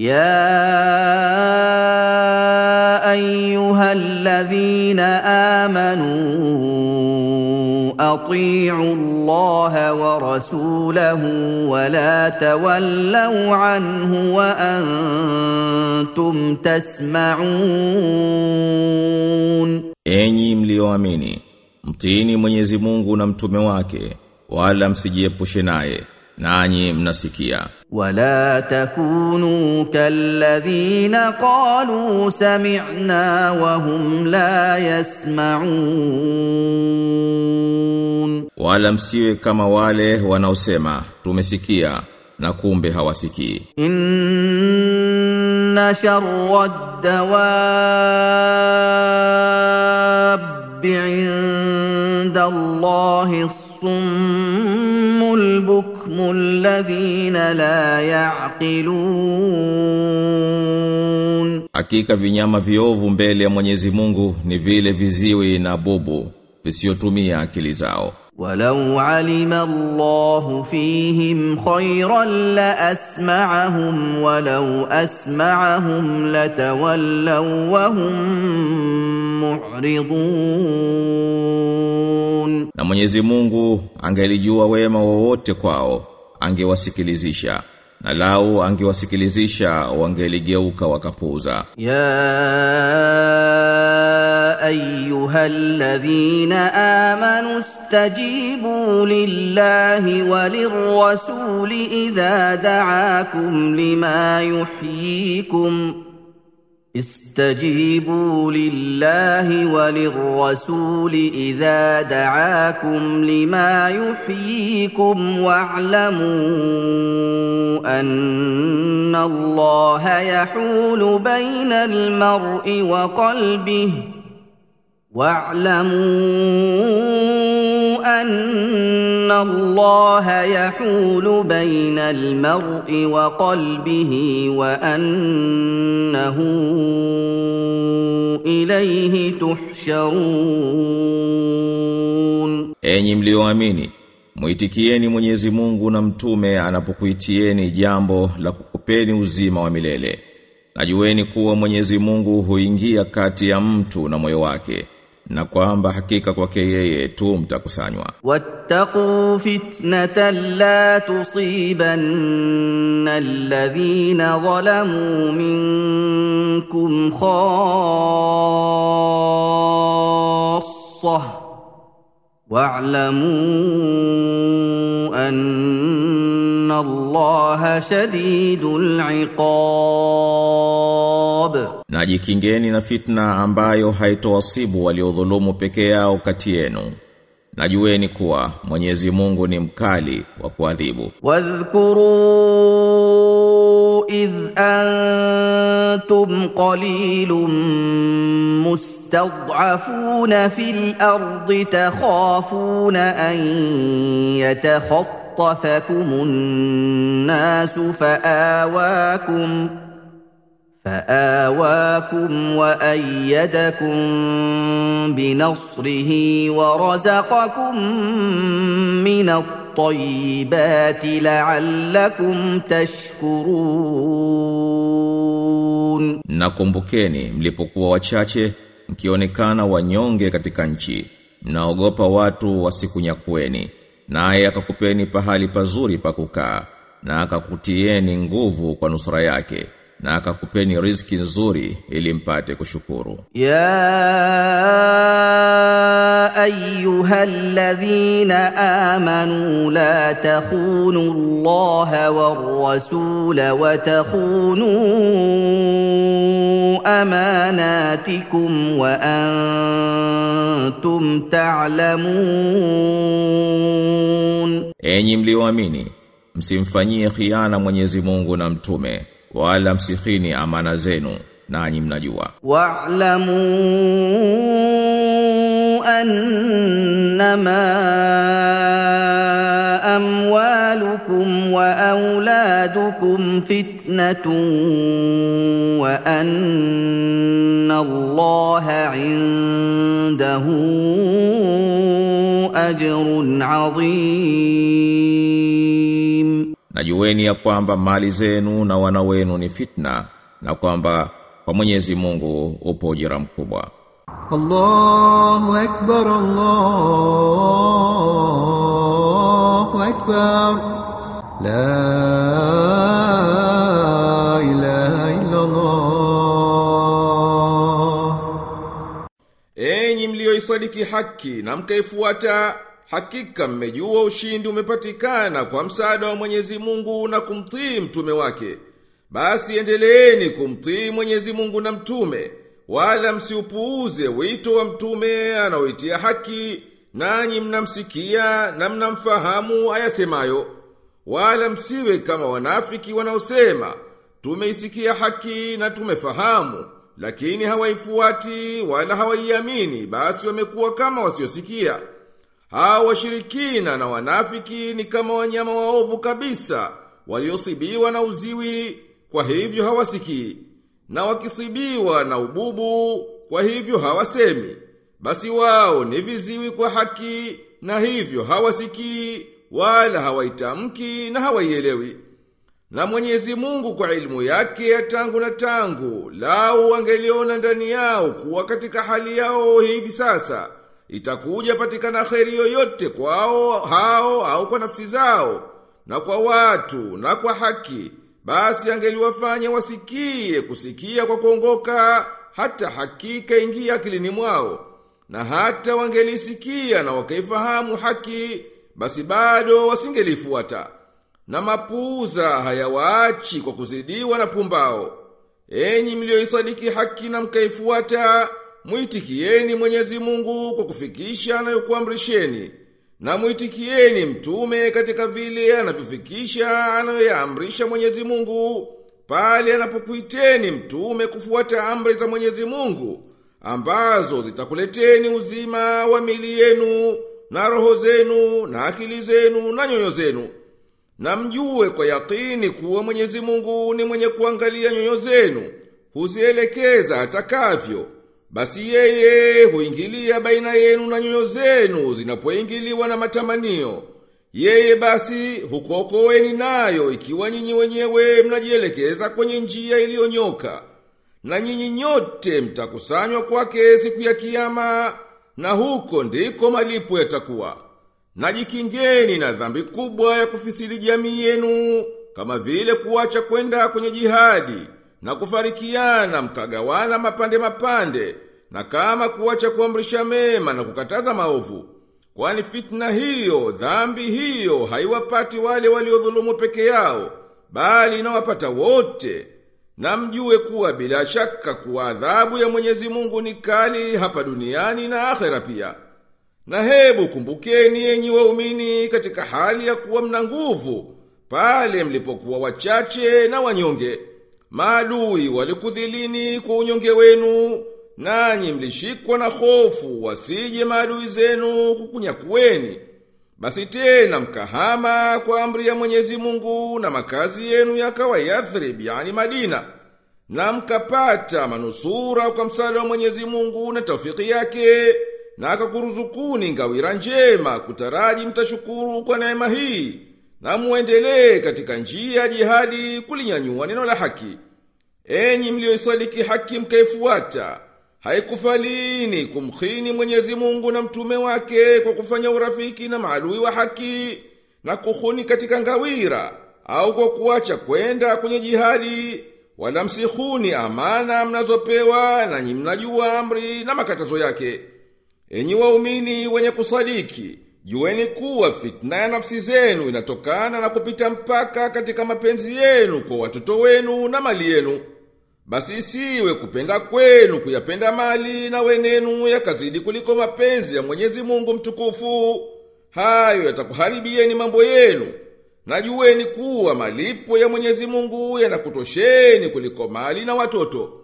يا ايها الذين امنوا اطيعوا الله ورسوله ولا تولوا عنه وانتم تسمعون Enyi mlioamini, mtiini Mwenyezi Mungu na mtume wake, wala msijiepushe naye, nanyi mnasikia. Wala takunu kalladhina qalu sami'na wa hum la yasma'un. Wala msiwe kama wale wanaosema tumesikia na kumbe hawasikii. Inna sharra dawab 'inda allahi as البكم الذين لا يعقلون Hakika vinyama viovu mbele ya Mwenyezi Mungu ni vile viziwi na bubu visiotumia akili zao. ولو علم الله فيهم خيرا لاسمعهم ولو اسمعهم لتولوا وهم معرضون Na Mwenyezi Mungu angelijua wema wowote kwao, angewasikilizisha. Na lau angewasikilizisha wangeligeuka wakapuuza. يا ايها الذين امنوا استجيبوا لله وللرسول اذا دعاكم لما يحييكم استجيبوا لله وللرسول إذا دعاكم لما يحييكم واعلموا أن الله يحول بين المرء وقلبه واعلموا ان الله يحول بين المرء وقلبه وانه اليه تحشرون Enyi mlioamini, muitikieni Mwenyezi Mungu na mtume anapokuitieni jambo la kukupeni uzima wa milele. Najueni kuwa Mwenyezi Mungu huingia kati ya mtu na moyo wake, na kwamba hakika kwake yeye tu mtakusanywa. واتقوا فتنه لا تصيبن الذين ظلموا منكم خاصه واعلموا ان الله شديد ghadab na jikingeni na fitna ambayo haitowasibu waliodhulumu peke yao kati yenu. Najueni kuwa Mwenyezi Mungu ni mkali wa kuadhibu. Wadhkuru idh antum qalilun mustad'afuna fil ardi takhafuna an yatakhattafakum an-nas fa'awakum. فآواكم وأيدكم بنصره ورزقكم من الطيبات لعلكم تشكرون Nakumbukeni mlipokuwa wachache mkionekana wanyonge katika nchi mnaogopa watu wasikunyakueni naye akakupeni pahali pazuri pa kukaa na akakutieni nguvu kwa nusura yake na akakupeni riziki nzuri ili mpate kushukuru. Ya ayuha alladhina amanu la takhunu Allah war rasul wa takhunu amanatikum wa antum ta'lamun, enyi mlioamini msimfanyie khiana Mwenyezi Mungu na mtume wala msikhini amana zenu nanyi mnajua واعلموا انما اموالكم واولادكم فتنه وان الله عنده اجر عظيم Na jiweni ya kwamba mali zenu na wana wenu ni fitna na kwamba kwa Mwenyezi Mungu upo ujira mkubwa. Allahu akbar Allahu akbar la ilaha illa Allah Enyi mlioisadiki haki na mkaifuata hakika mmejua ushindi umepatikana kwa msaada wa Mwenyezi Mungu na kumtii mtume wake. Basi endeleeni kumtii Mwenyezi Mungu na mtume, wala msiupuuze wito wa mtume anaoitia haki, nanyi mnamsikia na mnamfahamu ayasemayo. Wala msiwe kama wanafiki wanaosema, tumeisikia haki na tumefahamu, lakini hawaifuati wala hawaiamini, basi wamekuwa kama wasiosikia. Hao washirikina na wanafiki ni kama wanyama waovu kabisa, waliosibiwa na uziwi, kwa hivyo hawasikii. Na wakisibiwa na ububu, kwa hivyo hawasemi. Basi wao ni viziwi kwa haki, na hivyo hawasikii, wala hawaitamki na hawaielewi. Na Mwenyezi Mungu kwa ilmu yake ya tangu na tangu, lau wangeliona ndani yao kuwa katika hali yao hivi sasa, itakuja patikana kheri yoyote kwao hao au kwa nafsi zao, na kwa watu na kwa haki, basi angeliwafanya wasikie kusikia kwa kuongoka, hata hakika ingia akilini mwao. Na hata wangelisikia na wakaifahamu haki, basi bado wasingelifuata na mapuuza hayawaachi kwa kuzidiwa na pumbao. Enyi mlioisadiki haki na mkaifuata, mwitikieni Mwenyezi Mungu kwa kufikisha anayokuamrisheni, na mwitikieni mtume katika vile anavyofikisha anayoyaamrisha Mwenyezi Mungu, pale anapokuiteni mtume kufuata amri za Mwenyezi Mungu, ambazo zitakuleteni uzima wa mili yenu, na roho zenu, na akili zenu, na nyoyo zenu. Na mjue kwa yakini kuwa Mwenyezi Mungu ni mwenye kuangalia nyoyo zenu, huzielekeza atakavyo. Basi yeye huingilia baina yenu na nyoyo zenu zinapoingiliwa na matamanio. Yeye basi hukokoeni nayo ikiwa nyinyi wenyewe mnajielekeza kwenye njia iliyonyoka. Na nyinyi nyote mtakusanywa kwake siku ya kiama na huko ndiko malipo yatakuwa. Najikingeni na dhambi kubwa ya kufisiri jamii yenu, kama vile kuacha kwenda kwenye jihadi, na kufarikiana mkagawana mapande mapande, na kama kuwacha kuamrisha mema na kukataza maovu. Kwani fitna hiyo, dhambi hiyo, haiwapati wale waliodhulumu peke yao, bali inawapata wote. Na mjue kuwa bila shaka kuwa adhabu ya Mwenyezi Mungu ni kali hapa duniani na akhera pia. Na hebu kumbukeni enyi waumini katika hali ya kuwa mna nguvu, pale mlipokuwa wachache na wanyonge. Maadui walikudhilini kwa unyonge wenu, nanyi mlishikwa na hofu wasije maadui zenu kukunyakueni. Basi tena mkahama kwa amri ya Mwenyezi Mungu na makazi yenu yakawa Yathrib, yani Madina. Na mkapata manusura kwa msaada wa Mwenyezi Mungu na taufiki yake na akakuruzukuni ngawira njema kutaraji mtashukuru kwa neema hii na muendelee katika njia jihadi kulinyanyua neno la haki. Enyi mlioisadiki haki mkaifuata haikufalini kumkhini Mwenyezi Mungu na mtume wake kwa kufanya urafiki na maadui wa haki na kuhuni katika ngawira au kwa kuacha kwenda kwenye jihadi wala msihuni amana mnazopewa na nyi mnajua amri na makatazo yake. Enyi waumini wenye kusadiki, jueni kuwa fitna ya nafsi zenu inatokana na kupita mpaka katika mapenzi yenu kwa watoto wenu na mali yenu. Basi isiwe kupenda kwenu kuyapenda mali na wenenu yakazidi kuliko mapenzi ya Mwenyezi Mungu mtukufu. Hayo yatakuharibieni mambo yenu. na Najueni kuwa malipo ya Mwenyezi Mungu yanakutosheni kuliko mali na watoto.